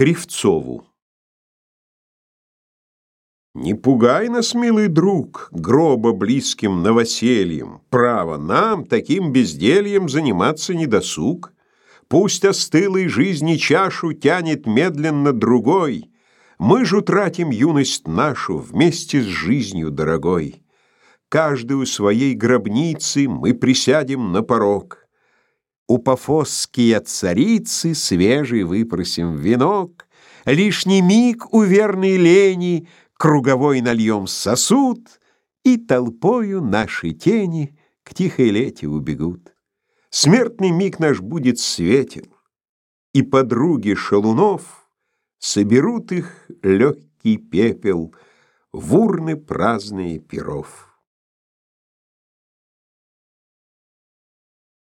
Кривцову Не пугай нас, милый друг, гроба близким новосельем. Право, нам таким бездельем заниматься не досуг. Пусть остылой жизни чашу тянет медленно другой. Мы ж утратим юность нашу вместе с жизнью дорогой. Каждую своей гробницы мы присядем на порог. У пафосские царицы свежий выпросим венок, Лишний миг у верной лени Круговой нальем сосуд, И толпою наши тени К тихой лете убегут. Смертный миг наш будет светел, И подруги шалунов Соберут их легкий пепел В урны праздные перов.